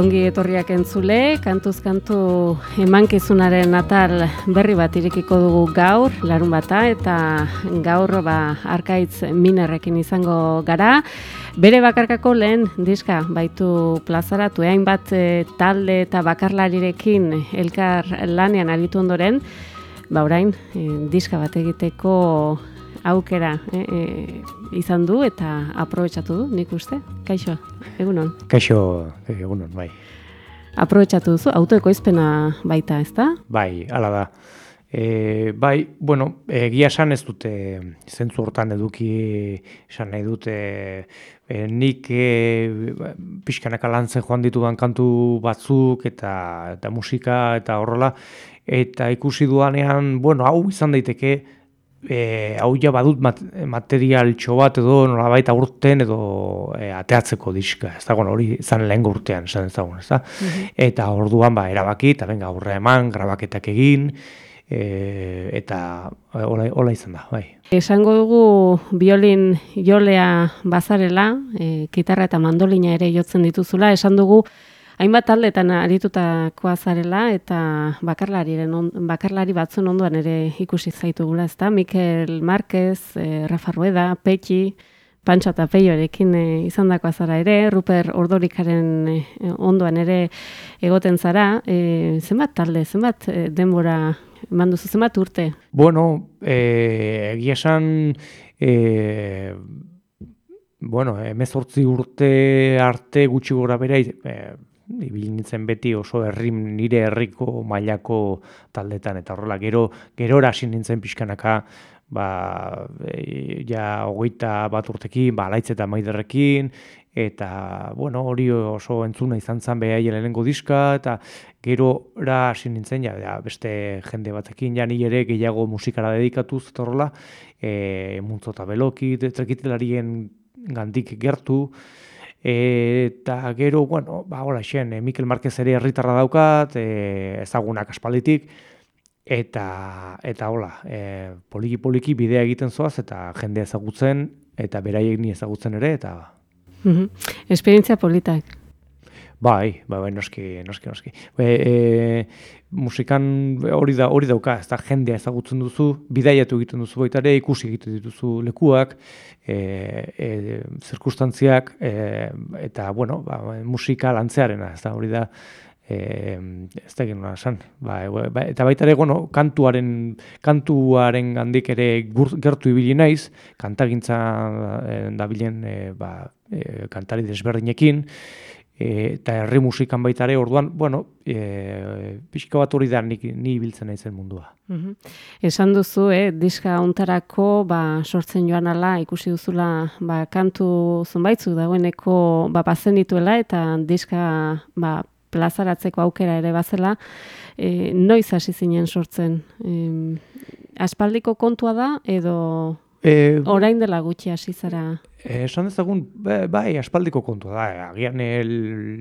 ongi etorriak entzule, kantuz kantu emankizunaren atal berri bat irekiko dugu gaur, larun bata, eta gaur ba, arkaitz minerrekin izango gara. Bere bakarkako lehen diska baitu plazaratu, eain bat e, talde eta bakarlarirekin elkar lanean aritu ondoren, ba orain, e, diska bat egiteko aukera e, e, izan du eta aprobetsatu du, nik uste. Kaixo, egunon. Kaixo, egunon, bai. Aprobetsatu duzu, autoekoizpena baita, ez da? Bai, ala da. E, bai, bueno, egia esan ez dute zentzu hortan eduki esan nahi dute e, nik e, pixkanaka lantzen joan ditudan kantu batzuk eta, eta musika eta horrela eta ikusi duanean, bueno, hau izan daiteke e, hau ja badut mat, material bat edo nolabait aurten edo e, ateatzeko diska, ez da, hori izan lehen urtean, esan ezagun, ez da? Mhm. Eta orduan, ba, erabaki, eta benga, aurre eman, grabaketak egin, e, eta hola, hola izan da, bai. Esango dugu biolin jolea bazarela, e, kitarra eta mandolina ere jotzen dituzula, esan dugu, hainbat taldetan aritutakoa zarela eta bakarlariren on, bakarlari batzun ondoan ere ikusi zaitugula, ezta? Mikel Marquez, e, Rafa Rueda, Petxi, Pantxa eta Peiorekin e, izandakoa zara ere, Ruper Ordorikaren e, ondoan ere egoten zara, e, zenbat talde, zenbat e, denbora manduzu, zenbat urte? Bueno, e, egia esan, e, bueno, emezortzi urte arte gutxi gora bera, e, ibili nintzen beti oso herri nire herriko mailako taldetan. Eta horrela gero gerora hasi nintzen pixkanaka ba e, ja hogeita bat urtekin ba laitz eta maiderrekin. Eta bueno hori oso entzuna izan zen behai lehenengo diska eta gerora hasi nintzen ja, beste jende batekin ja ni ere gehiago musikara dedikatuz eta horrela e, muntzo eta beloki trekitelarien gandik gertu eta gero, bueno, ba, hola, xen, eh, Mikel Marquez ere herritarra daukat, e, ezagunak aspalditik, eta, eta hola, e, poliki poliki bidea egiten zoaz, eta jende ezagutzen, eta beraiek ni ezagutzen ere, eta... Mm Esperientzia politak. Bai, bai, bai, noski, noski, noski. E, e, musikan hori da hori dauka, ez da jendea ezagutzen duzu, bidaiatu egiten duzu baita ere, ikusi egiten dituzu lekuak, e, e, zirkustantziak, e, eta, bueno, ba, musika lantzearena, ez da hori da, e, ez da egin esan. Ba, e, ba, eta baita ere, bueno, kantuaren, kantuaren gandik ere gertu ibili naiz, kantagintza e, dabilen e, ba, e, kantari desberdinekin, eta herri musikan baita ere, orduan, bueno, e, pixka bat hori da nik, ni biltzen naizen mundua. Mm Esan duzu, eh, diska ontarako ba, sortzen joan ala, ikusi duzula ba, kantu zunbaitzu dagoeneko ba, bazen dituela, eta diska ba, plazaratzeko aukera ere bazela, e, noiz hasi zinen sortzen? E, aspaldiko kontua da, edo e, orain dela gutxi hasi zara? Eh, esan dezagun, bai, aspaldiko kontu da, eh, agian el,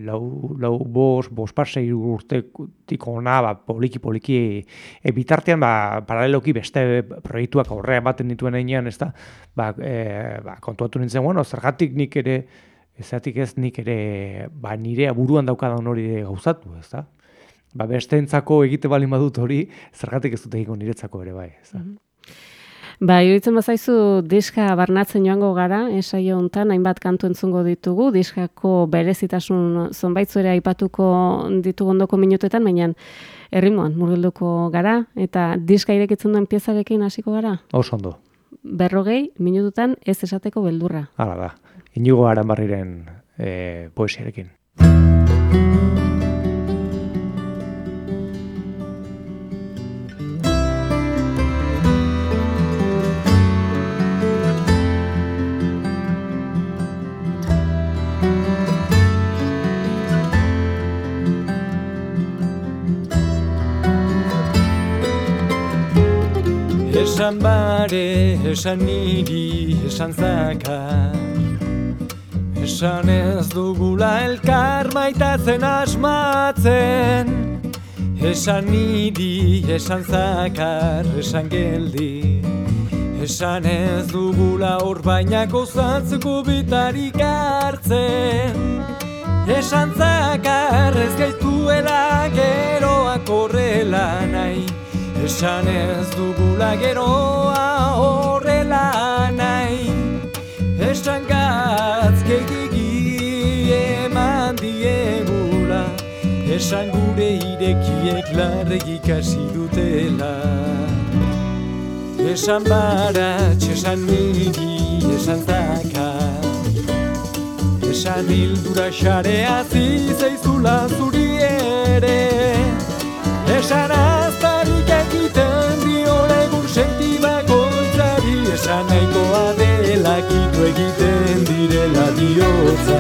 lau, lau bos, bos pasei urte tiko na, ba, poliki, poliki, e, bitartean, ba, paraleloki beste proiektuak aurrea baten dituen einean, ez da, ba, e, ba, kontuatu nintzen, bueno, zergatik nik ere, ezatik ez nik ere, ba, nire aburuan daukadan hori gauzatu, ez da? Ba, beste entzako egite bali badut hori, zergatik ez dut egin niretzako ere, bai, ez da? Mm Ba, iruditzen bazaizu diska barnatzen joango gara, esaio hontan hainbat kantu entzungo ditugu, diskako berezitasun zonbaitzu ere aipatuko ditugu ondoko minutetan, baina errimoan murgilduko gara, eta diska irekitzen duen piezarekin hasiko gara? Oso ondo. Berrogei minututan ez esateko beldurra. Hala da, inigo aranbarriren e, poesiarekin. Esan bare, esan niri, esan zakar Esan ez dugula elkar maitatzen asmatzen. Esan niri, esan zakar, esan geldi. Esan ez dugula hor baina gozatzeko bitarik hartzen. Esan zakar ez gaituela geroa korrela nahi Esan ez dugula geroa horrela nahi. Esan gatzkegigi eman diegula. Esan gure irekiek larregik hasi dutela. Esan baratx, esan niri, esan zakar Esan hildura xarea zizeizula zuri ere. Esan aztarik Esan nahikoa dela kitu egiten direla diotza.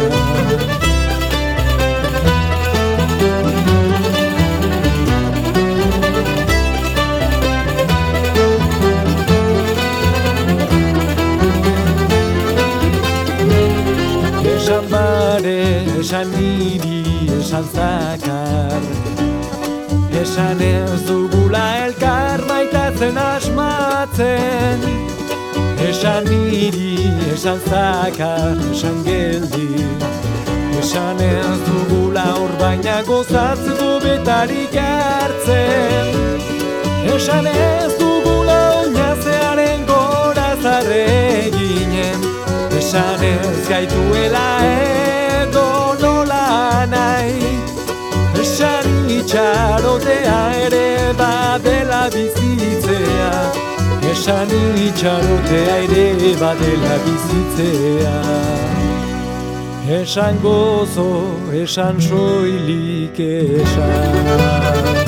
Esan bare, esan niri, esan zakar. Esan ez dugula elkar maitatzen asmatzen Esan niri, esan zakar, esan geldi. Esan ez dugula hor baina gozatzeko betarik hartzen. Esan ez dugula oinazearen gora zarreginen. Esan ez gaituela edo nola nahi. Esan itxarotea ere badela bizitzea Esan itxarotea ere badela bizitzea. Esan gozo, esan soilik esan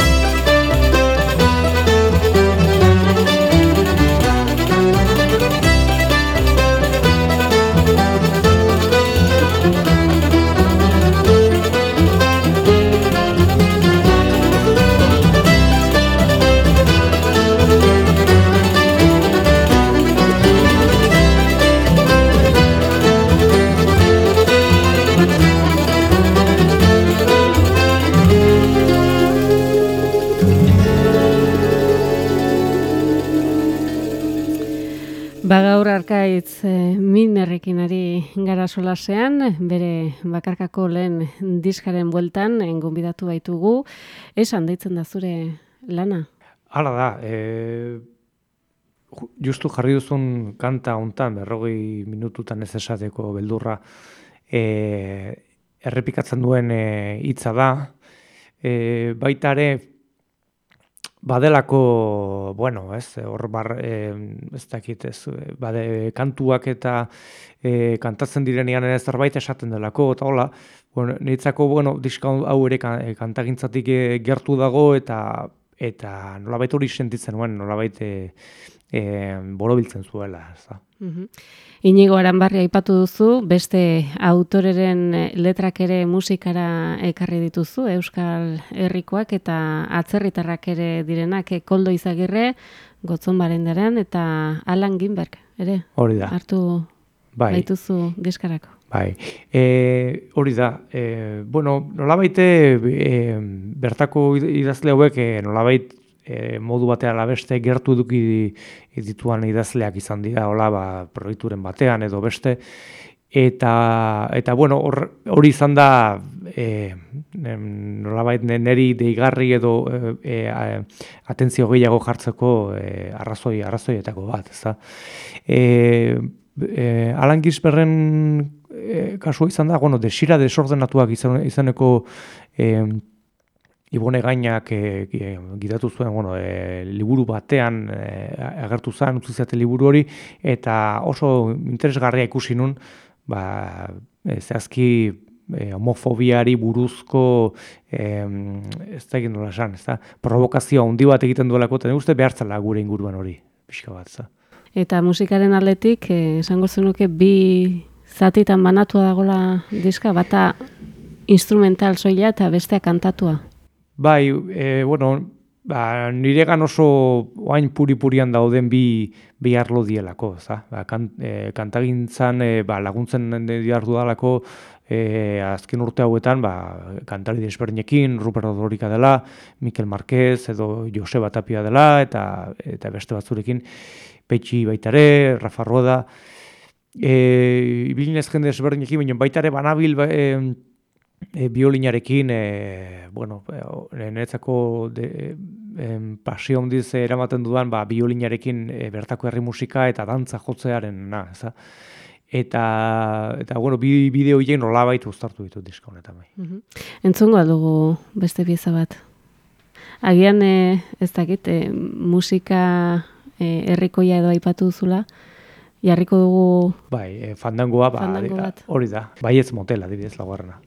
Ba gaur arkaitz e, minerrekin ari gara solasean, bere bakarkako lehen diskaren bueltan, engonbidatu baitugu, esan deitzen da zure lana? Hala da, e, justu jarri duzun kanta hontan berrogei minututan ez esateko beldurra, e, errepikatzen duen e, hitza da, e, baita ere badelako, bueno, ez, hor bar, e, ez dakit, ez, bade kantuak eta e, kantatzen direnean ere zerbait esaten delako, eta hola, bueno, niretzako, bueno, diska hau ere kantagintzatik gertu dago, eta eta nolabait hori sentitzen nuen, nolabait e, e, borobiltzen zuela, da. Mhm. Inigo Aranbarri aipatu duzu, beste autoreren letrak ere musikara ekarri dituzu, Euskal Herrikoak eta atzerritarrak ere direnak, e, Koldo Izagirre, Gotzon Barendaren eta Alan Ginberg, ere? Hori da. Hartu bai. baituzu diskarako. Bai, e, hori da, e, bueno, nolabaite e, bertako idazle hauek e, nolabait e, modu batean beste gertu eduki dituan idazleak izan dira, hola, ba, proiekturen batean edo beste, eta, eta bueno, hori izan da, e, nolabait neri deigarri edo e, e, atentzio gehiago jartzeko e, arrazoi, arrazoietako bat, ez da. E, e, Alan Gisberren e, kasua izan da, bueno, desira desordenatuak izan, izaneko e, Ibone gainak e, gidatu zuen, bueno, e, liburu batean e, agertu zen, utzi zate liburu hori, eta oso interesgarria ikusi nun, ba, e, zehazki e, homofobiari buruzko, e, ez da egin nola esan, ez da, provokazioa handi bat egiten duelako, eta uste behartzala gure inguruan hori, pixka bat, za. Eta musikaren aldetik, esango zenuke bi zatitan banatua dagola diska, bata instrumental soila eta bestea kantatua. Bai, e, bueno, ba, niregan oso oain puri-purian dauden bi, bi arlo dielako, za? Ba, kan, e, kantagintzan e, ba, laguntzen diar dudalako e, azken urte hauetan ba, kantari desberdinekin, Rupert Odorika dela, Mikel Marquez edo Joseba Tapia dela, eta, eta beste batzurekin, Petxi baitare, Rafa Roda, e, ibilinez jende desberdinekin, baina baitare banabil, ba, e, e, biolinarekin, e, bueno, e, niretzako de, em, pasio handiz eramaten dudan, ba, biolinarekin e, bertako herri musika eta dantza jotzearen, na, eza? Eta, eta bueno, bi bideo hiek nolabait uztartu ditut diska honetan bai. Mm Entzungo dugu beste pieza bat. Agian e, ez dakit, e, musika e, herrikoia edo aipatu duzula, jarriko dugu... Bai, e, fandangoa, ba, Fandango hori da, bai ez motela, dibidez laguarrena.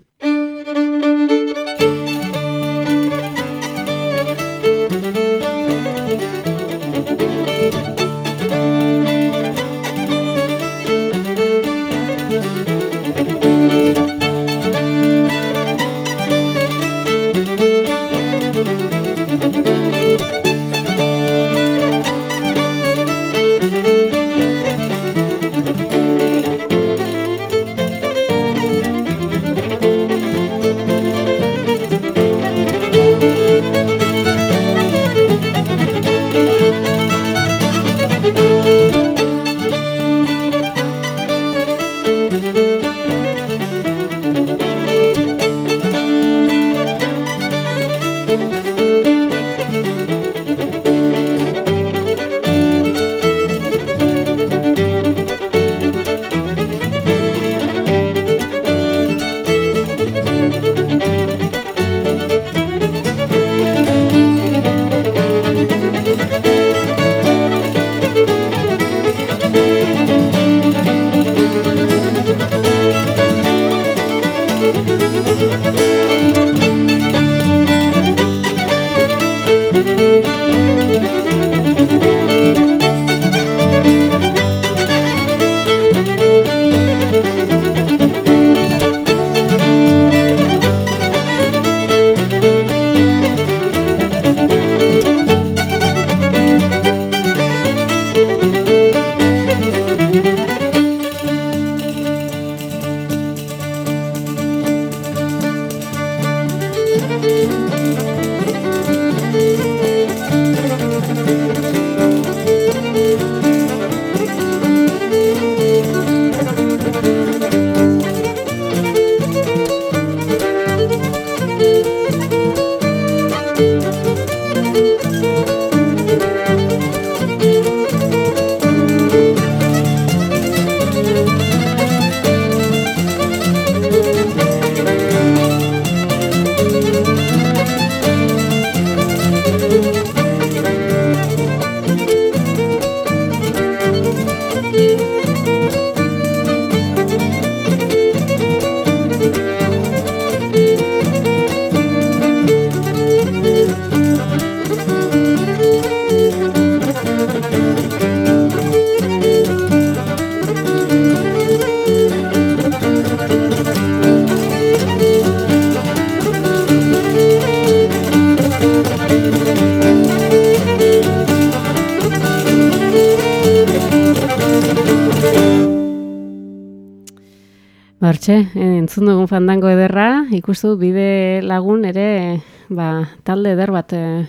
Hortxe, entzun dugun fandango ederra, ikustu bide lagun ere ba, talde eder bat eh,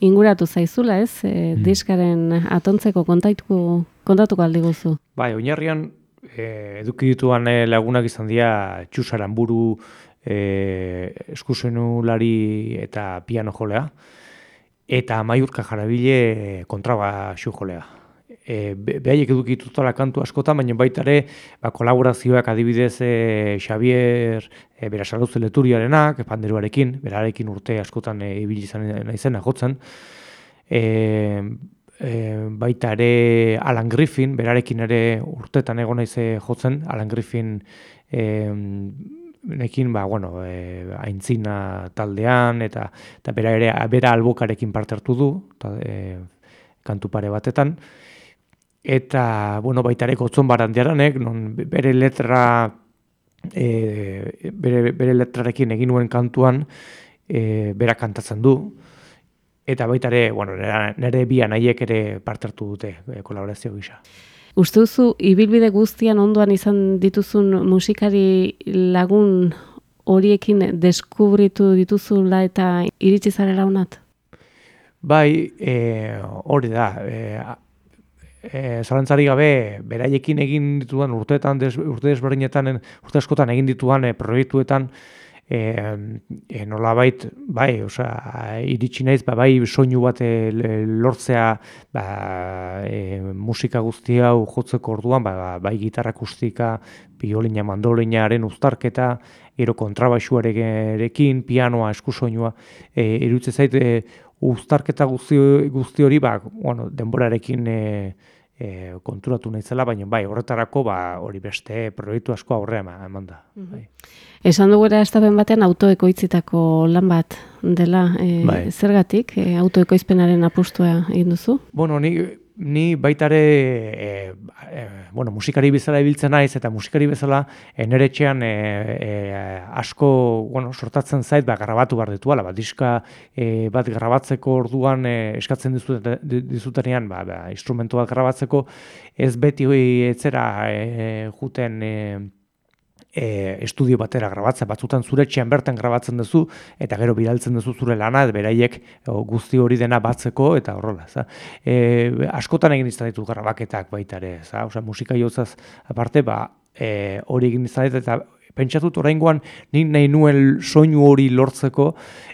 inguratu zaizula, ez? E, Diskaren atontzeko kontatuko, kontatuko aldi guzu. Bai, oinarrian e, eduki dituan eh, lagunak izan dira txusaran buru e, eskusenulari eta piano jolea, eta maiurka jarabile kontraba xu jolea. E, be- behaiek eduki ditutela kantu askotan, baina baita ere ba, kolaborazioak adibidez e, Xavier e, Berasaluze Leturiarenak, panderuarekin, berarekin urte askotan e, ibili izan naizena jotzen, e, e, baita ere Alan Griffin, berarekin ere urtetan egon naize jotzen, Alan Griffin e, nekin, ba, bueno, e, aintzina taldean, eta, eta bera ere, bera albokarekin parte hartu du, ta, e, kantu pare batetan, eta, bueno, baita ere gotzon barandiaranek, non bere letra, e, bere, bere letrarekin egin nuen kantuan, e, bera kantatzen du, Eta baita ere, bueno, nere, nere bi anaiek ere parte hartu dute e, kolaborazio gisa. Uste duzu, ibilbide guztian ondoan izan dituzun musikari lagun horiekin deskubritu dituzula eta iritsi zarela honat? Bai, e, hori da, e, e, zalantzari gabe, beraiekin egin ditudan urteetan, des, urte desberdinetan, urte askotan egin dituan e, proiektuetan, e, e, nolabait, bai, osea, iritsi naiz, ba, bai, soinu bat e, lortzea, ba, e, musika guzti hau jotzeko orduan, ba, bai, gitarra akustika, biolina, mandolinearen uztarketa, ero kontrabaxuarekin, pianoa, eskusoinua, e, irutze zait, e, uztarketa guzti, guzti hori, ba, bueno, denborarekin e, e, konturatu naizela, baina bai, horretarako ba, hori beste proiektu asko aurrea eman da. Mm bai. Esan dugu estaben batean autoekoitzitako lan bat dela, e, bai. zergatik e, autoekoizpenaren apustua egin duzu? Bueno, ni, ni baitare e, e, bueno, musikari bezala ibiltzen naiz eta musikari bezala eneretxean e, e, asko bueno, sortatzen zait ba, grabatu behar ditu, ba, diska e, bat grabatzeko orduan e, eskatzen dizutenean ba, ba, instrumentu bat grabatzeko ez beti etzera e, juten e, e, estudio batera grabatza, batzutan zure txean bertan grabatzen duzu, eta gero bidaltzen duzu zure lana, beraiek guzti hori dena batzeko, eta horrela. E, askotan egin izan ditu grabaketak baita ere, za. Osa, musika jotzaz aparte, ba, e, hori egin izan ditu, eta pentsatut oraingoan nik nahi nuen soinu hori lortzeko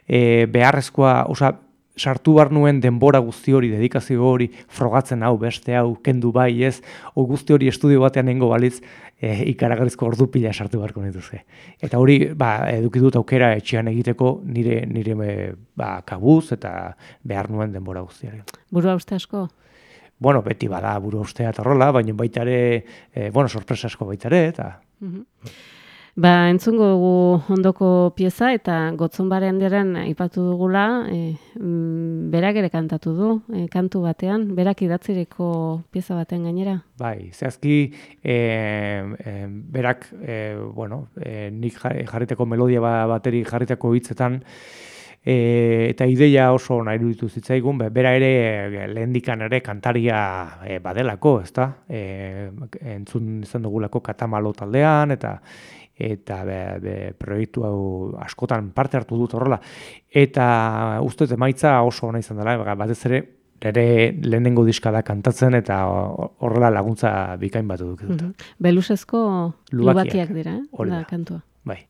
e, beharrezkoa, osa, sartu bar nuen denbora guzti hori, dedikazio hori, frogatzen hau, beste hau, kendu bai, ez, o guzti hori estudio batean nengo balitz, e, ikaragarrizko ordu pila sartu beharko nituzke. Eta hori, ba, eduki dut aukera etxean egiteko nire nire ba, kabuz eta behar nuen denbora guztiaren. Burua uste asko? Bueno, beti bada burua ustea eta rola, baina baita ere, e, bueno, sorpresa asko baita ere, eta... Mhm. Ba, entzungo dugu ondoko pieza eta gotzon baren diren ipatu dugula, e, berak ere kantatu du, e, kantu batean, berak idatzireko pieza baten gainera? Bai, zehazki, e, e, berak, e, bueno, e, nik jarriteko melodia ba, bateri jarriteko hitzetan, E, eta ideia oso nahi dutu zitzaigun, be, bera ere lehendikan ere kantaria e, badelako, ezta? E, entzun izan dugulako katamalo taldean, eta eta be, be, proiektu hau askotan parte hartu dut horrela. Eta uste emaitza oso ona izan dela, batez ere ere lehenengo diska da kantatzen eta horrela laguntza bikain bat dut. Mm -hmm. Belusezko lubakiak, dira, eh? da kantua. Bai.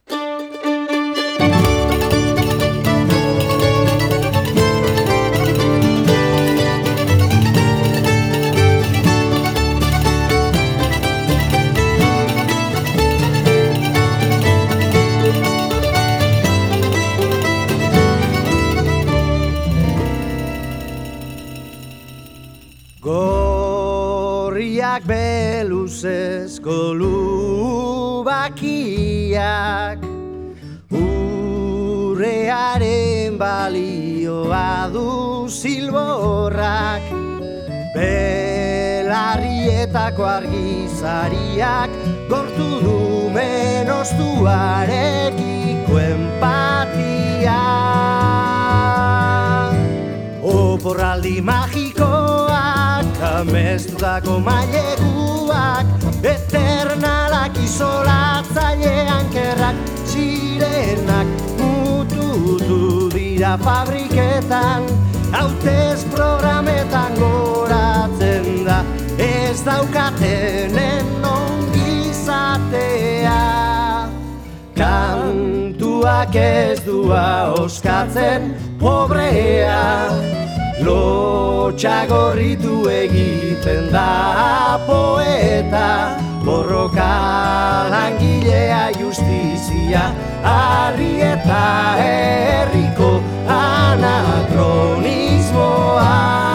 Gorriak beluzezko lubakiak Urrearen balioa du silborrak. Belarrietako argizariak Gortu du menoztuarekiko empatia. Oporraldi magikoak Amestutako maileguak Eternalak izolatzailean kerrak Zirenak mututu dira fabriketan. Hautez programetan goratzen da Ez daukatenen ongizatea Kantuak ez dua oskatzen pobrea Lotxagorritu egiten da poeta Borroka langilea justizia Arri eta herriko anakronismoa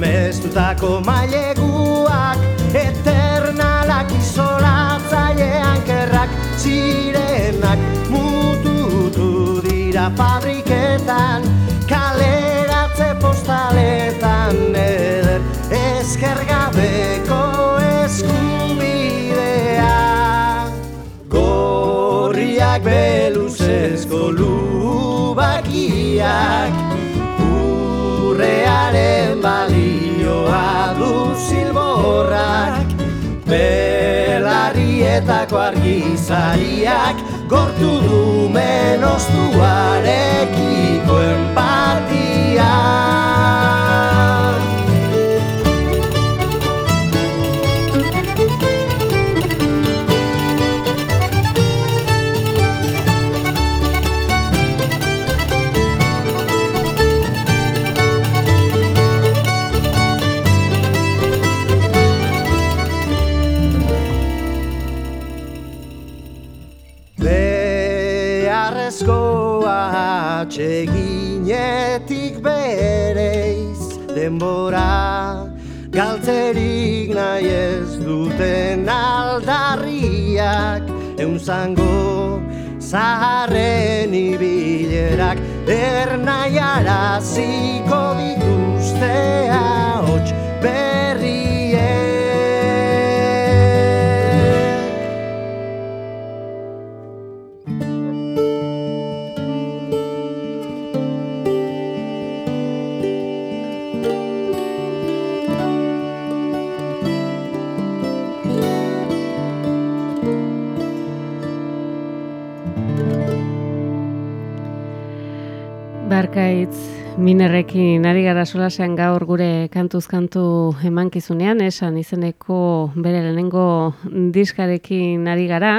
amestutako maileguak eternalak izolatzailean kerrak zirenak mututu dira fabriketan kaleratze postaletan eder ezkergabeko eskubidea. Gorriak beluzezko luba zuriak Urrearen balioa Belarrietako argizariak Gortu du menoztuarekiko empatiak galtzerik nahi ez duten aldarriak eunzango zaharren ibilerak ernaiara ziko dituztea hotx Arkaitz Minerrekin ari gara solasean gaur gure kantuz kantu emankizunean esan izeneko bere lehenengo diskarekin ari gara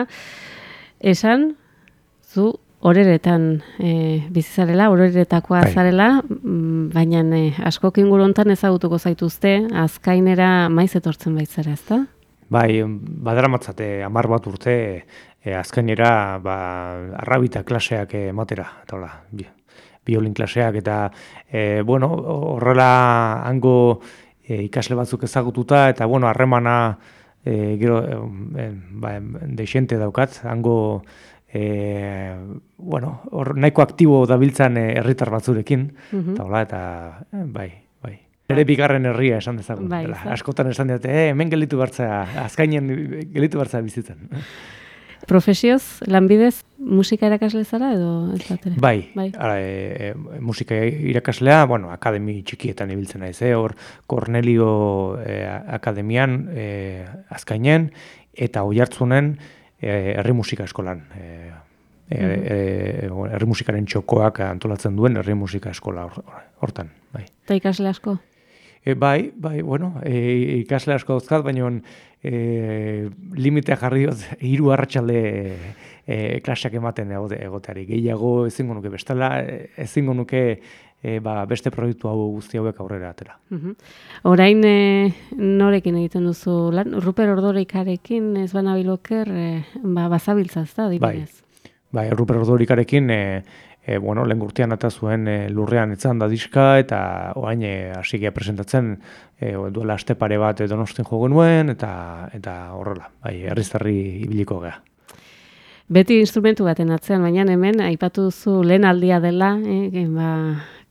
esan zu oreretan e, bizizarela, oreretakoa bai. zarela, mm, baina e, asko kinguru hontan ezagutuko zaituzte, azkainera maiz etortzen baitzara, ezta? Bai, badara matzate, amar bat urte, e, azkainera, ba, arrabita klaseak ematera, eta hola, biolin klaseak eta e, bueno, horrela hango e, ikasle batzuk ezagututa eta bueno, harremana e, gero e, ba, deixente daukat, hango e, bueno, hor nahiko aktibo dabiltzan herritar batzurekin, mm eta hola, eta bai, bai. Ere bigarren herria esan dezagun. Bai, askotan esan dute, eh, hemen gelitu bartza, azkainen gelitu bartza bizitzen. Profesioz, lanbidez, musika irakasle zara edo ez batere? Bai, bai. Ara, e, e, musika irakaslea, bueno, akademi txikietan ibiltzen naiz, eh? hor Cornelio e, Akademian e, azkainen, eta oi hartzunen e, herri musika eskolan. E, e, e, herri musikaren txokoak antolatzen duen herri musika eskola hortan. Bai. Eta ikasle asko? E, bai, bai, bueno, e, ikasle asko dauzkat, baina e, limitea jarri dut hiru arratsalde e, klaseak ematen egote, egoteari. Gehiago ezingo nuke bestela, ezingo nuke e, ba, beste proiektu hau guzti hauek aurrera atera. Uh Orain e, norekin egiten duzu lan? Ruper Ordorikarekin ez bana biloker e, ba, bazabiltza ez da, Bai, bai Ruper Ordorikarekin e, e, bueno, lehen gurtian eta zuen e, lurrean etzan da diska, eta oain e, hasikia presentatzen e, duela aste pare bat donostin jogo nuen, eta eta horrela, bai, herrizarri ibiliko gea. Beti instrumentu baten atzean, baina hemen, aipatu duzu lehen aldia dela, e, ba,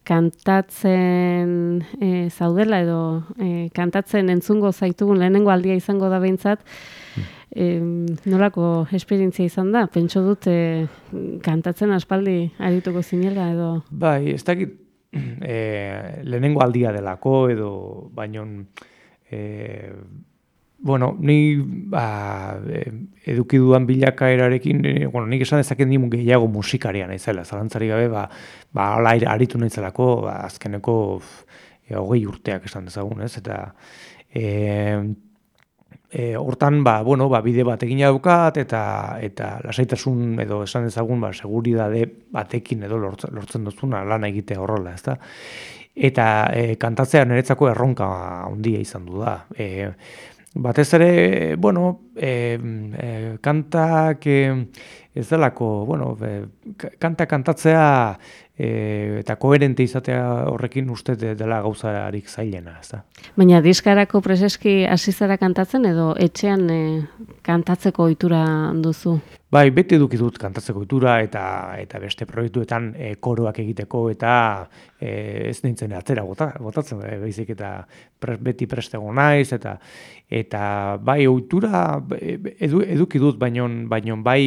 kantatzen e, zaudela edo e, kantatzen entzungo zaitugun lehenengo aldia izango da behintzat, e, nolako esperientzia izan da? Pentso dut e, kantatzen aspaldi arituko zinela edo... Bai, ez dakit e, lehenengo aldia delako edo baino... E, bueno, ni ba, eduki duan bilakaerarekin, bueno, nik esan dezaken dimu gehiago musikaria naizela, zalantzari gabe, ba, ba ala aritu nahizelako, ba, azkeneko hogei urteak esan dezagun, ez? Eta e, E, hortan ba, bueno, ba, bide bat egina daukat eta eta lasaitasun edo esan ezagun ba, seguridade batekin edo lortzen, lortzen duzuna lana egite horrela, ezta? Eta e, kantatzea niretzako erronka handia izan du da. E, batez ere, bueno, e, e, kantak e, ez delako, bueno, e, kanta kantatzea e, eta koherente izatea horrekin uste dela gauzarik zailena, ez da. Baina diskarako preseski asizara kantatzen edo etxean e, kantatzeko ohitura duzu? Bai, beti eduki dut kantatzeko ohitura eta eta beste proiektuetan e, koroak egiteko eta e, ez nintzen atzera bota, botatzen e, baizik eta beti prestego naiz eta eta bai ohitura edu, eduki dut, baino, baino bai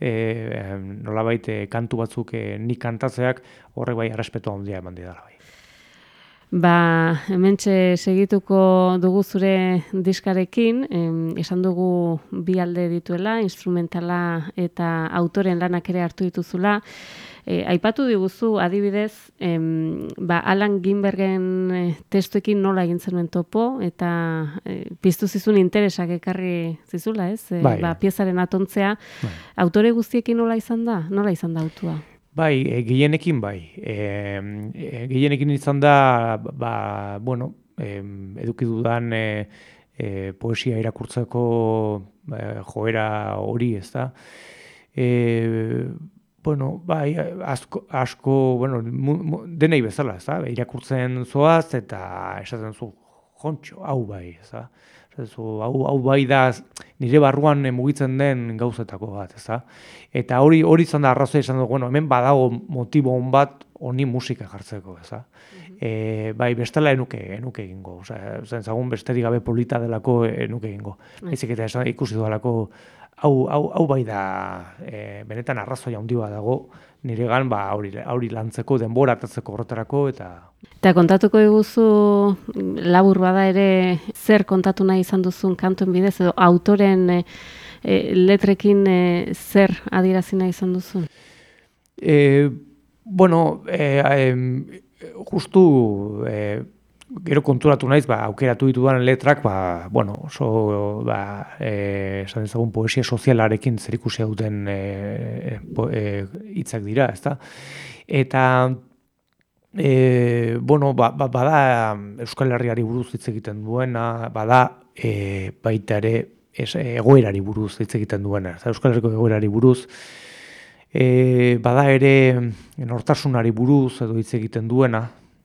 e, nolabait e, kantu batzuk e, nik kantatzeak horrek bai arrespetu handia eman didala bai. Ba, hementxe segituko dugu zure diskarekin, em, esan dugu bi alde dituela, instrumentala eta autoren lanak ere hartu dituzula. E, aipatu diguzu, adibidez, em, ba, Alan Ginbergen e, testuekin nola egin zenuen topo, eta e, piztu zizun interesak ekarri zizula, ez? E, Bai. ba, piezaren atontzea. Bai. Autore guztiekin nola izan da? Nola izan da autua? Bai, e, gehienekin bai. E, e, gehienekin izan da, ba, bueno, e, eduki dudan e, e, poesia irakurtzeko e, joera hori, ez da. E, bueno, bai, asko, asko bueno, mu, mu, denei bezala, ez da, irakurtzen zoaz eta esaten zu, jontxo, hau bai, ez da. Zu, hau, hau bai da, nire barruan eh, mugitzen den gauzetako bat, ez da. Eta hori hori izan da arrazoi esan dugu, bueno, hemen badago motibo on bat honi musika jartzeko, ez da. E, bai, bestela enuke, enuke egingo. Osea, zen zagun besterik gabe polita delako enuke egingo. Baizik eta esan, ikusi dudalako, hau, hau, hau bai da, e, benetan arrazoi handi bat dago, niregan ba, hori, hori lantzeko, denbora atatzeko horretarako, eta Eta kontatuko diguzu labur bada ere zer kontatu nahi izan duzun kantuen bidez edo autoren e, letrekin e, zer adierazi nahi izan duzun? E, bueno, e, e, justu e, gero konturatu naiz, ba, aukeratu ditudan letrak, ba, bueno, oso, ba, e, esan dezagun poesia sozialarekin zerikusia duten e, po- e, hitzak dira, ezta? Eta, e, bueno, ba, ba, bada Euskal Herriari buruz hitz egiten duena, bada e, baita ere egoerari buruz hitz egiten duena, ezta? Euskal Herriko egoerari buruz, E, bada ere nortasunari buruz edo hitz egiten duena,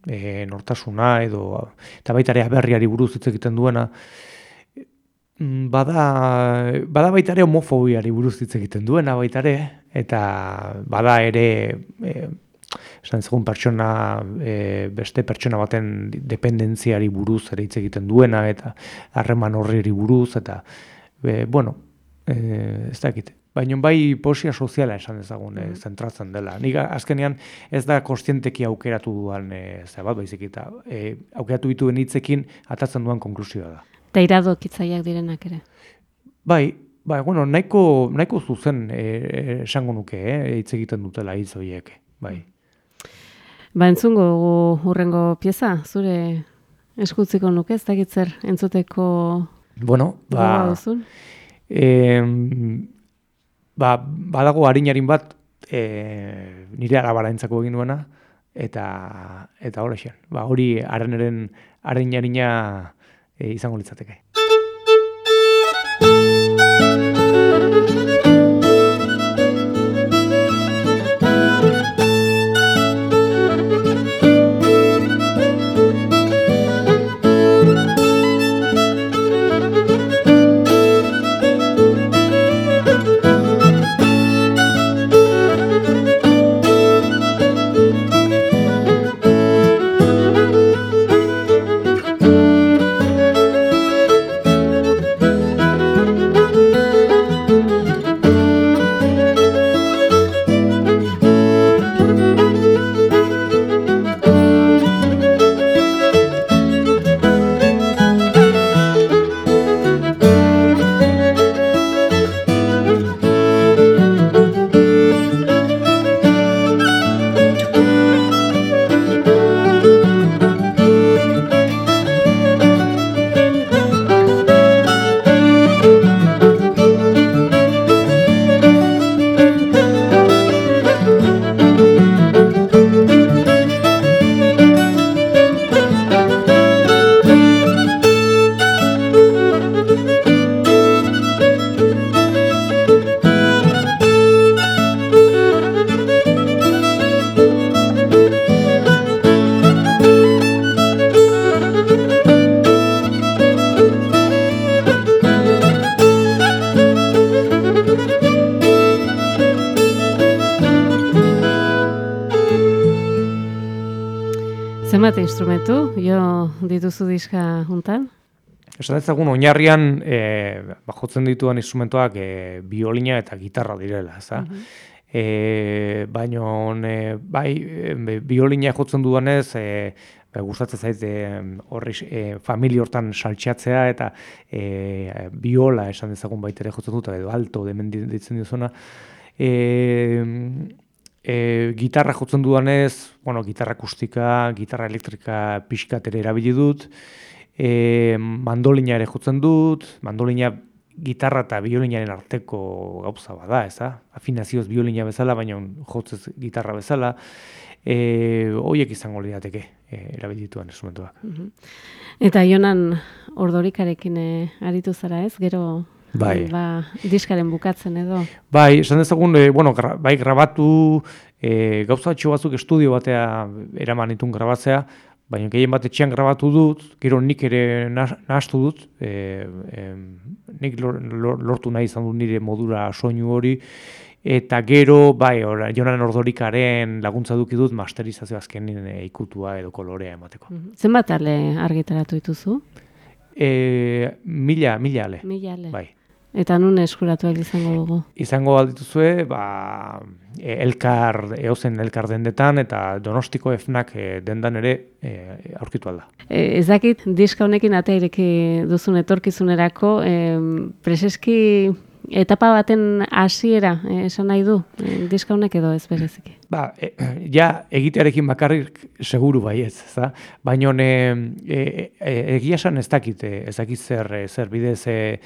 e, nortasuna edo eta baita ere aberriari buruz hitz egiten duena, Mm, bada, bada baita ere homofobiari buruz hitz egiten duena baita ere, eta bada ere e, esan zegoen pertsona, e, beste pertsona baten dependentziari buruz ere hitz egiten duena, eta harreman horri buruz, eta e, bueno, e, ez dakit. Baina bai poesia soziala esan dezagun e, zentratzen dela. Nik azkenean ez da kostienteki aukeratu duan e, ze bat baizik eta e, aukeratu dituen hitzekin atatzen duan konklusioa da. Eta iradokitzaileak direnak ere. Bai, bai, bueno, nahiko, nahiko zuzen e, e, esango nuke, eh, hitz egiten dutela hitz horiek. Bai. Ba entzungo dugu hurrengo pieza, zure eskutziko nuke, ez dakit zer entzuteko Bueno, ba, e, ba, badago harinarin bat e, nire arabarantzako egin duena, eta eta hori Ba, hori araneren harinarina e, izango litzateke. Dituzu diska juntan? esan ezagun oinarrian e, ba, jotzen dituan instrumentoak e, biolina eta gitarra direla, ez da? E, baino, e, bai, e, biolina jotzen dudanez, e, ba, gustatzen zaiz e, horri e, familia hortan saltxatzea eta e, biola esan dezagun baitere jotzen dut, edo alto demen ditzen duzuna. E, e, gitarra jotzen dudanez, bueno, gitarra akustika, gitarra elektrika pixkatere erabili dut, e, mandolina ere jotzen dut, mandolina gitarra eta biolinaren arteko gauza bada, ez da? Afinazioz biolina bezala, baina jotzez gitarra bezala. E, hoiek izango lirateke e, erabilituan instrumentuak. Mhm. Eta Jonan ordorikarekin e, aritu zara ez, gero bai. ba, diskaren bukatzen edo? Bai, esan dezagun, e, bueno, bai grabatu e, gauza batzuk estudio batea eraman itun grabatzea, baina gehien bat etxean grabatu dut, gero nik ere nahastu dut, e, e, nik lortu nahi izan dut nire modura soinu hori, eta gero, bai, ora, jonan ordorikaren laguntza duki dut masterizazio azken e, ikutua edo kolorea emateko. Mm -hmm. Zenbat ale argitaratu dituzu? E, mila, mila ale. Mila ale. Bai. Eta nun eskuratu izango dugu? Izango aldituzue, ba, e, elkar, eozen elkar dendetan, eta donostiko efnak e, dendan ere e, aurkitu alda. E, ez dakit, diska honekin ateireki duzun etorkizunerako, e, preseski etapa baten hasiera e, esan nahi du, e, diska honek edo ez bereziki? Ba, e, ja, egitearekin bakarrik seguru bai ez, za? baina e, e, e, egia esan ez dakit, ez dakit zer, zer bidez, e,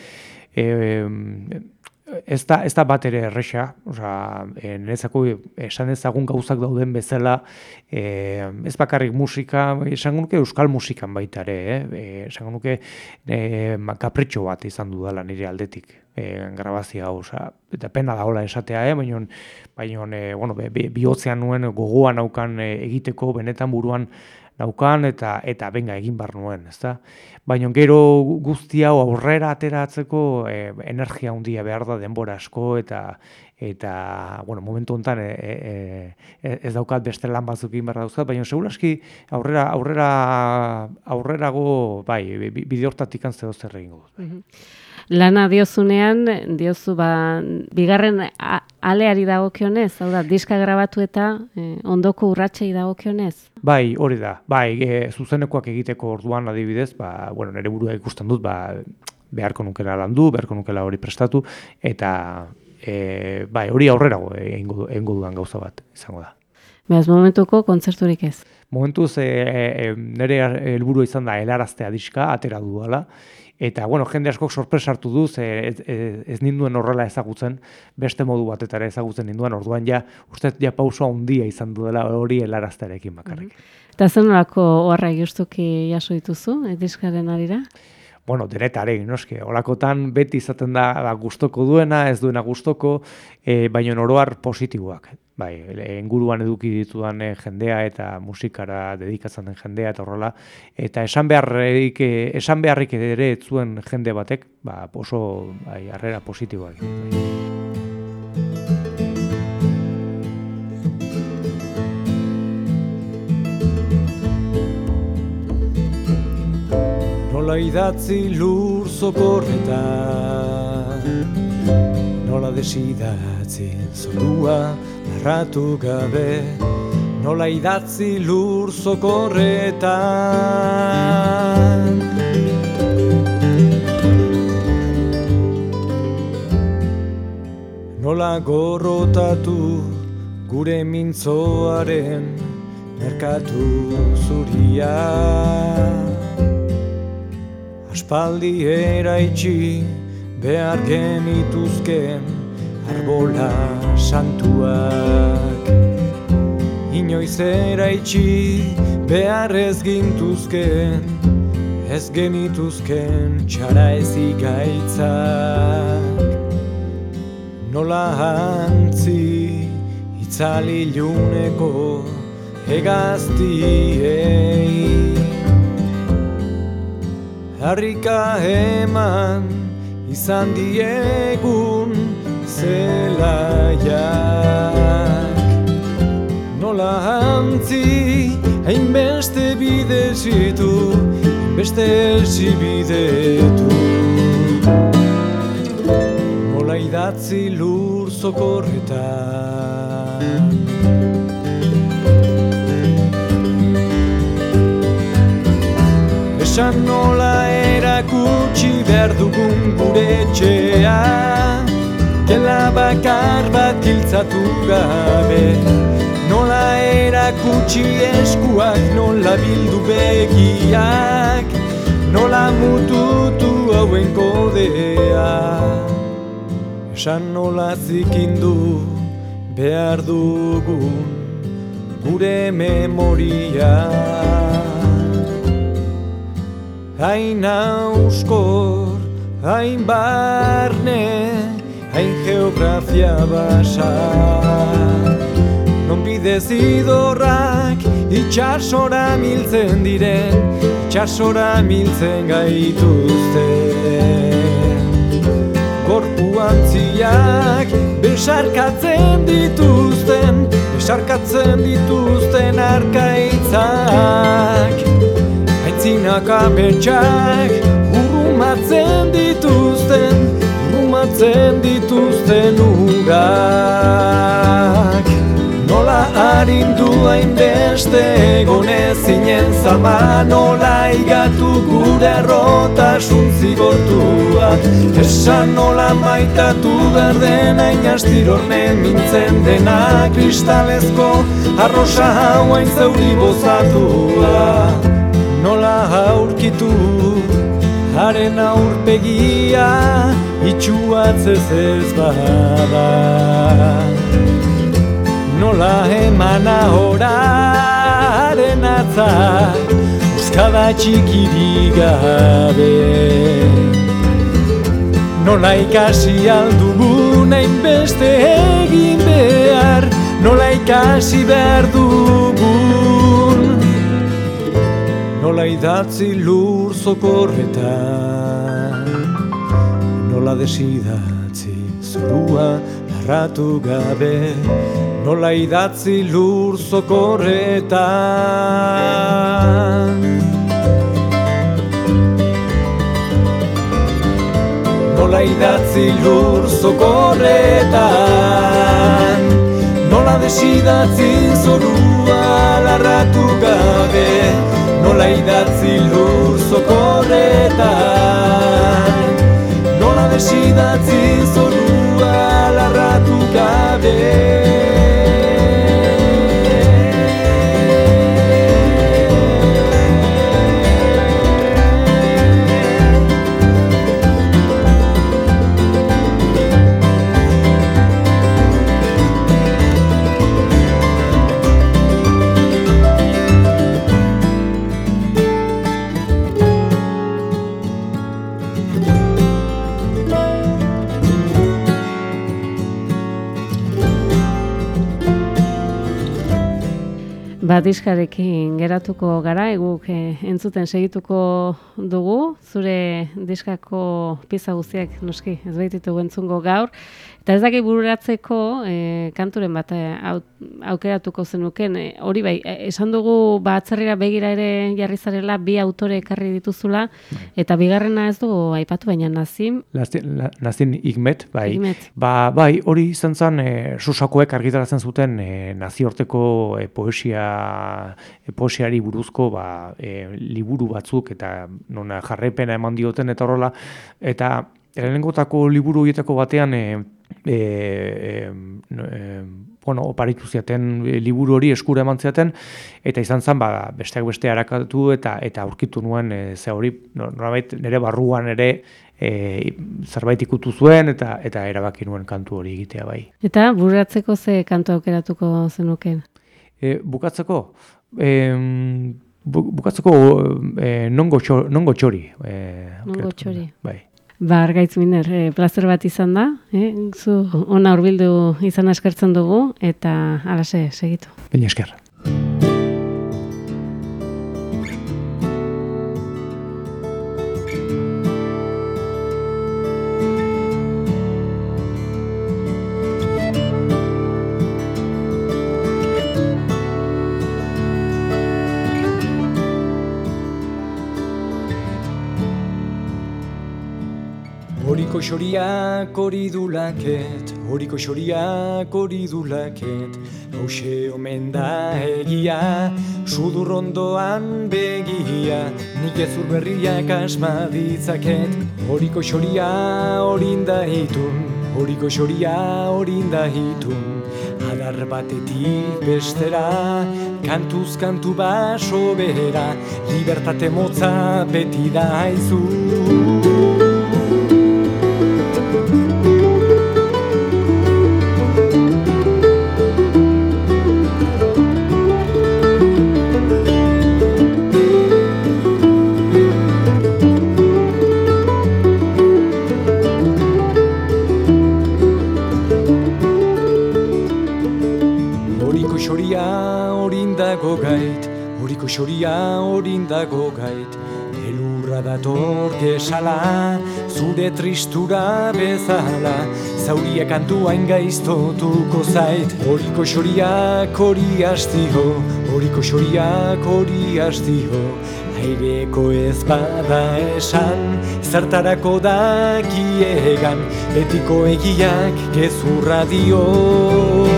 ez da, ez da bat ere erresa, oza, e, nerezako esan ezagun gauzak dauden bezala, e, ez bakarrik musika, esango nuke euskal musikan baita ere, eh? esango nuke e, kapritxo bat izan dudala nire aldetik e, grabazia, oza, eta pena da hola esatea, eh? baina, baina e, bueno, bihotzean nuen gogoan naukan egiteko benetan buruan daukan eta eta benga egin bar nuen, ezta? Baina gero guzti hau aurrera ateratzeko e, energia handia behar da denbora asko eta eta bueno, momentu hontan e, e, ez daukat beste lan batzuk egin behar dauzkat, baina segurazki aurrera aurrera aurrerago bai bide hortatik antze zer egingo dut. Mhm lana diozunean, diozu ba, bigarren aleari dagokionez, hau da, diska grabatu eta eh, ondoko urratsei dagokionez? Bai, hori da. Bai, e, zuzenekoak egiteko orduan adibidez, ba, bueno, nere burua ikusten dut, ba, beharko nukela landu, beharko nukela hori prestatu, eta e, bai, hori aurrerago egingo, egingo dudan gauza bat izango da. Beaz, momentuko kontzerturik ez? Momentuz, e, e, nire helburu izan da helaraztea diska, atera dudala, Eta, bueno, jende askok sorpresa hartu du, ze ez, ez, ninduen horrela ezagutzen, beste modu batetara ezagutzen ninduen, orduan ja, uste ja pausoa handia izan duela hori helaraztearekin bakarrik. Mhm. Eta zen horako oharra justuki jaso dituzu, ediskaren arira? Bueno, denetare, noske, olakotan beti izaten da ba, gustoko duena, ez duena gustoko, e, baina oroar positiboak bai, inguruan eduki ditudan eh, jendea eta musikara dedikatzen den jendea eta horrela eta esan beharrik esan beharrik ere ez zuen jende batek, ba oso bai harrera positiboak. Nola idatzi lur zokorreta Nola desidatzi zorua erratu gabe nola idatzi lur zokorretan. Nola gorrotatu gure mintzoaren merkatu zuria. Aspaldi eraitsi behar genituzken arbola santuak. Inoiz eraitsi behar ez gintuzken Ez genituzken txara ez igaitzak. Nola hantzi itzali luneko egaztiei Harrika eman izan diegun zelaiak. Nola hantzi hainbeste bidezitu Hainbeste esibidetu Nola idatzi lur zokorretan. Esan nola erakutsi behar dugun gure etxea Gela bakar bat giltzatu gabe. Nola erakutsi eskuak, nola bildu begiak Nola mututu hauen kodea. Esan nola zikindu behar dugun gure memoria Hain auskor, hain barne, hain geografia basa. Non bidez idorrak itxasora miltzen diren Itxasora miltzen gaituzte. Gorpu antziak besarkatzen dituzten Besarkatzen dituzten arkaitzak Aitzinak ametsak urrumatzen dituzten Urrumatzen dituzten urak. Nola harindu hainbeste egonez zinen zama Nola igatu gure rotasun zigortua. Esan nola maitatu berden hain astirornen mintzen dena Kristalezko arrosa hauain zeuri bozatua Nola aurkitu haren aurpegia itxuatzez ez bada. Nola emana horaren atza Euskada txikiri gabe Nola ikasi aldugun beste egin behar Nola ikasi behar dugun Nola idatzi lur zokorretan Nola desidatzi zorua narratu gabe Nola idatzi lur zokorretan Nola idatzi lur zokorretan Nola desidatzi zorua larratu gabe Nola idatzi lur zokorretan Nola desidatzi zorua larratu gabe Ba, diskarekin geratuko gara, eguk eh, entzuten segituko dugu, zure diskako pizza guztiak noski ez baititugu entzungo gaur, eta ez daki bururatzeko eh, kanturen bat eh, au- aukeratuko zenuken, eh, hori bai, esan dugu ba, atzerrira begira ere jarri zarela bi autore ekarri dituzula, eta bigarrena ez dugu aipatu baina nazim, Nazin, la- nazin Igmet, bai. Igmet. Ba, bai, hori izan zen, e, susakoek argitaratzen zuten e, nazioarteko e, poesia, e, poesiari buruzko ba, e, liburu batzuk eta nona jarrepena eman dioten eta horrela, eta lehenengotako liburu horietako batean e, e, e, e, bueno, oparitu ziaten e, liburu hori eskura eman ziaten, eta izan zen, ba, besteak beste harakatu eta eta aurkitu nuen e, ze hori, no- nolabait nire barruan ere e, zerbait ikutu zuen eta eta erabaki nuen kantu hori egitea bai. eta bururatzeko ze kantu aukeratuko zenuken. E, bukatzeko, bu, bukatzeko e, nongo, txo, nongo txori. E, Nongo txori. Bai. Ba, argaitz miner, e, plazer bat izan da, eh? zu ona hurbildu izan eskertzen dugu, eta alase, segitu. Baina esker. Xoriak hori dulaket, horiko xoriak hori dulaket Hauxe omen da egia, sudur ondoan begia. Nik ezur berriak asma ditzaket Horiko xoria horin da hitun, horiko xoria horin da hitun Adar batetik bestera, kantuz kantu baso bera Libertate motza beti da aizu gesala, zure tristura bezala. Zauria kantuain gaiztotuko zait Horiko xoriak hori hastio, horiko xoriak hori hastio Aireko ez bada esan, zertarako dakiegan Betiko egiak gezurra dio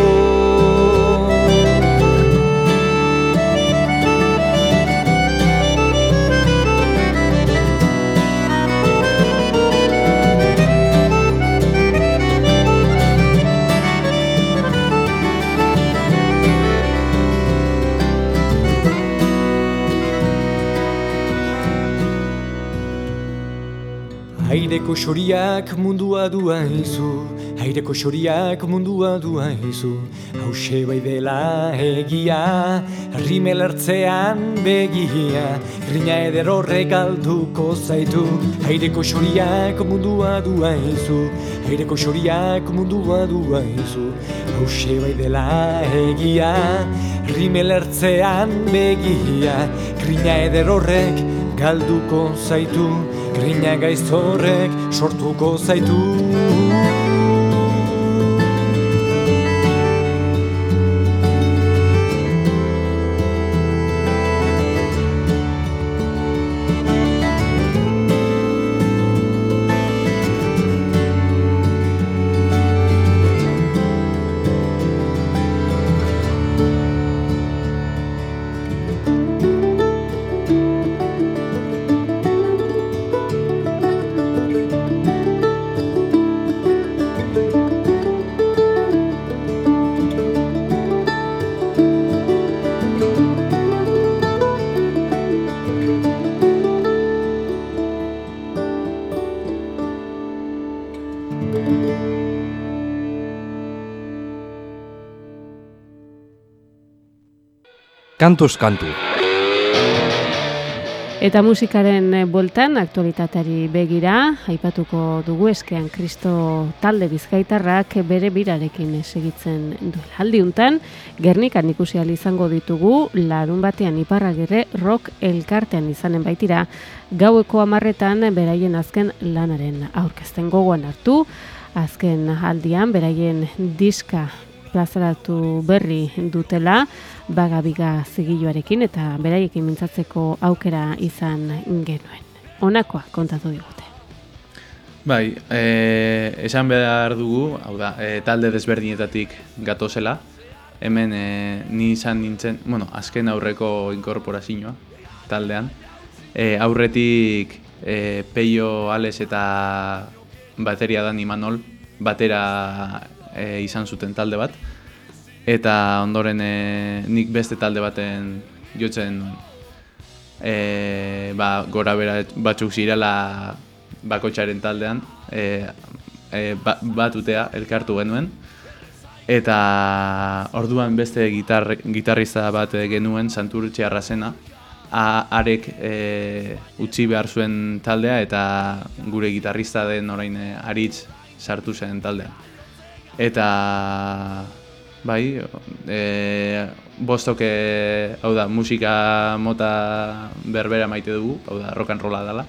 Aireko xoriak mundua dua izu Aireko xoriak mundua dua izu Hauxe bai dela egia Rimel ertzean begia. Grina eder horrek alduko zaitu. Aireko xoriak mundua dua izu Aireko xoriak mundua dua izu Hauxe bai dela egia Rimel ertzean begia. Grina eder horrek galduko zaitu Grina gaiztorrek sortuko zaitu Kantuz kantu. Eta musikaren eh, bueltan aktualitateari begira, aipatuko dugu eskean Kristo talde bizkaitarrak bere birarekin segitzen duela. Aldiuntan, Gernikan ikusi izango ditugu, larun batean iparragirre rock elkartean izanen baitira, gaueko amarretan beraien azken lanaren aurkezten gogoan hartu, azken aldian beraien diska plazaratu berri dutela, bagabiga zigiluarekin eta beraiekin mintzatzeko aukera izan genuen. Honakoa kontatu digute. Bai, e, esan behar dugu, hau da, e, talde desberdinetatik gatozela. Hemen e, ni izan nintzen, bueno, azken aurreko inkorporazioa taldean. E, aurretik e, Peio, Ales eta bateria dan Imanol batera e, izan zuten talde bat. Eta ondoren e, nik beste talde baten jotzen. E, ba, gora bera batzuk zirela bakotxaren taldean, e, e, ba, batutea elkartu genuen. Eta orduan beste gitar, gitarrista bat genuen Santurtxe Arrazena, A, arek e, utzi behar zuen taldea eta gure gitarrista den orain e, aritz sartu zen taldean. Eta bai, e, bostok e, hau da, musika mota berbera maite dugu, hau da, rock and rolla dela.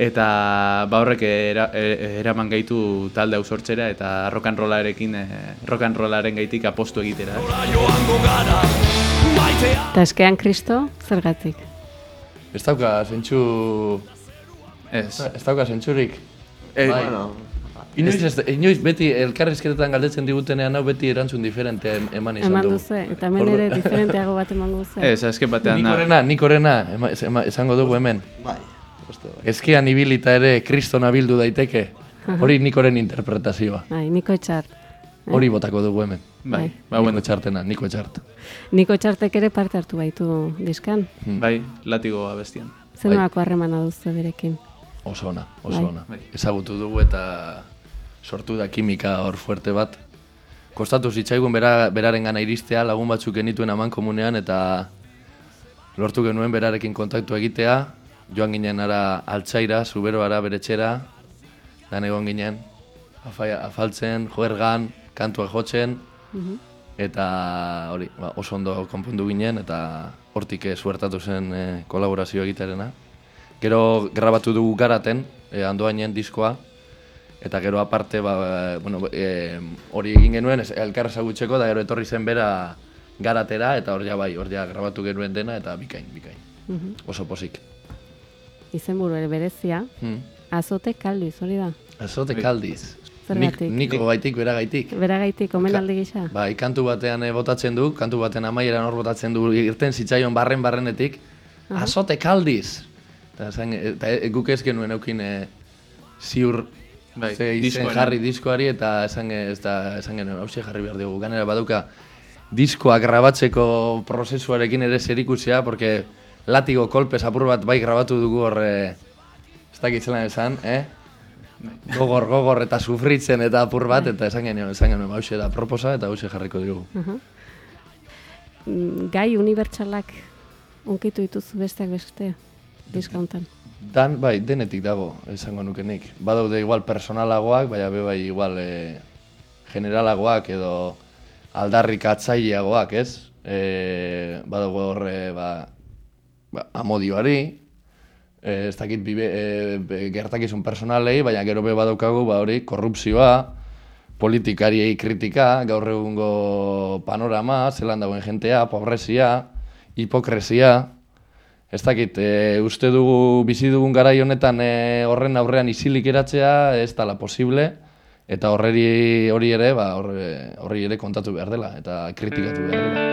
Eta ba horrek era, e, eraman gaitu talde hau sortzera eta rock and rollarekin e, rock and rollaren gaitik apostu egitera. Eta eskean Kristo, zergatik? Ez dauka zentsu... Ez, Ez dauka zentsurik. Eh, Bai. Bueno, Inoiz, ez, inoiz beti elkarrizketetan galdetzen digutenean hau beti erantzun diferente em- eman izan Eman dugu. duzu, eta hemen ere diferenteago bat eman duzu. Ez, azken batean... na- Nikorena, nikorena, esango dugu hemen. bai. Ezkean ibilita ere kristona bildu daiteke. Hori nikoren interpretazioa. Bai, Niko Etxart. Hori botako dugu hemen. Bai, ba, Niko bueno, txartena, niko txart. Niko Etxartek ere parte hartu baitu diskan. bai, latigo abestian. Zer Bai. harremana duzu berekin. Oso ona, oso Bai. ona. Ezagutu dugu eta sortu da kimika hor fuerte bat. Kostatu zitzaigun bera, beraren gana iristea, lagun batzuk genituen aman komunean eta lortu genuen berarekin kontaktu egitea. Joan ginen ara altzaira, zuberoara, beretxera, dan egon ginen, afai, afaltzen, joergan, kantua jotzen, eta hori, ba, oso ondo konpondu ginen eta hortik suertatu zen eh, kolaborazio egitearena. Gero grabatu dugu garaten, e, andoainen diskoa, eta gero aparte, ba, bueno, e, hori egin genuen, elkar ezagutzeko, da gero etorri zen bera garatera, eta hor ja bai, hor ja grabatu genuen dena, eta bikain, bikain. Mhm. Oso posik. Izenburu ere berezia, Hmm. azote kalduiz, hori da. Azote kaldiz. Zergatik? Nik, niko gaitik, bera gaitik. Beragaitik, omenaldi gisa. Bai, kantu batean eh, botatzen du, kantu batean amaieran hor botatzen du, irten zitzaion barren barrenetik, azote kaldiz. Eta, esan, eta guk ez genuen eukin e, ziur Bai, ze izen diskoaren. jarri diskoari eta esan, ez da, esan genuen hausia jarri behar dugu. Ganera baduka diskoa grabatzeko prozesuarekin ere zerikusia, porque latigo kolpez apur bat bai grabatu dugu hor, e, ez dakit zelan esan, eh? Gogor, gogor eta sufritzen eta apur bat, eta esan genuen, esan genuen, hausia da proposa eta hausia jarriko dugu. Mm, Gai unibertsalak unkitu dituzu besteak beste diska hontan. Dan, bai, denetik dago, esango nuke nik. Badaude igual personalagoak, baina be bai igual e, generalagoak edo aldarrikatzaileagoak, ez? E, badago horre, ba, ba, amodioari, e, ez dakit bibe, e, gertakizun personalei, baina gero be badaukagu, ba hori, korrupzioa, politikariei kritika, gaur egungo panorama, zelan dagoen jentea, pobrezia, hipokresia, Ez dakit, e, uste dugu bizi dugun garai honetan e, horren aurrean isilik eratzea ez dala posible eta horreri hori ere, ba, horre, horri ere kontatu behar dela eta kritikatu behar dela.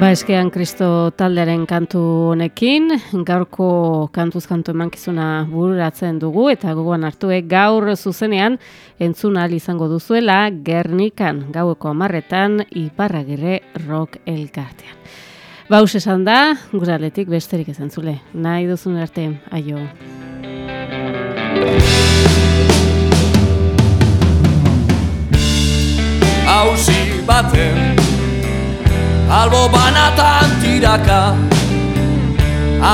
Ba eskean Kristo taldearen kantu honekin, gaurko kantuz kantu emankizuna bururatzen dugu eta gogoan hartuek gaur zuzenean entzun ahal izango duzuela Gernikan gaueko amarretan iparragirre rock elkartean. Baus esan da, gure aldetik besterik esan zule. Nahi duzun arte, aio. hausi baten Albo banatan tiraka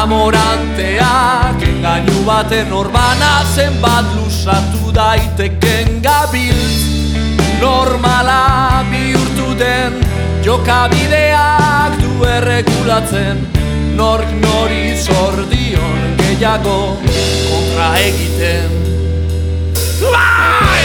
Amoranteak engainu baten orbana zenbat lusatu daiteken gabiltz Normala bihurtu den jokabideak du erregulatzen Nork nori zordion gehiago kontra egiten Bai!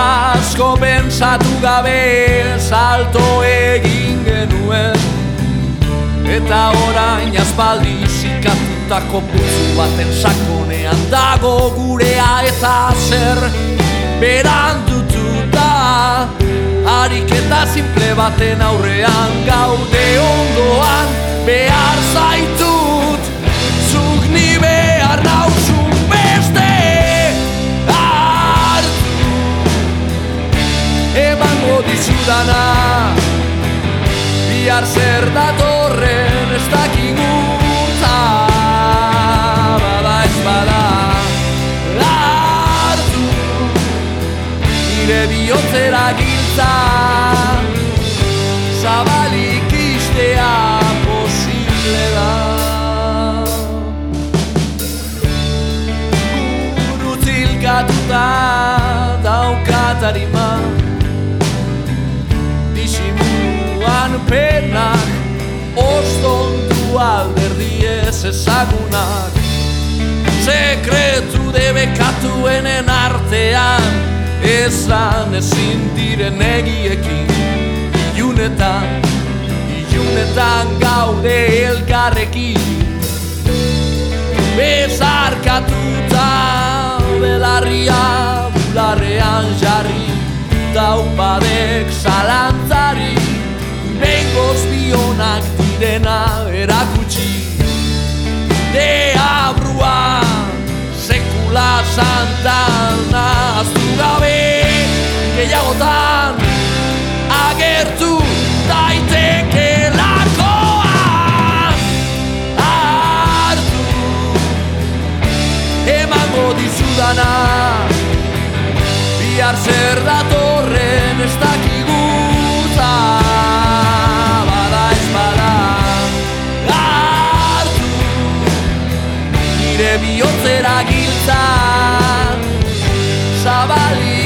Asko pentsatu gabe salto egin genuen. Eta orain aspaldi zikatutako putzu baten sakonean dago gurea eta zer. Berandututa Ariketa simple baten aurrean gaude ondoan behar zaitut. Zuk ni behar nauzun beste hartu. Emango dizudana Bihar zer datorren ez dakiguta Bada ez bada hartu Nire bihotzera giltza ezagunak Sekretu debekatu zuenen artean Ezan ezin diren egiekin. Ilunetan, ilunetan gaude elkarrekin. Bezarkatuta belarria bularrean jarri Taupadek zalantzari. Bengoz bionak direna erakutsi Deabrua sekula santan Aztu gabe gehiagotan agertu daiteke lakoan Artu emango dizudana Bihar zer datorren ez dakiguta Nire bihotzera giltzan Zabali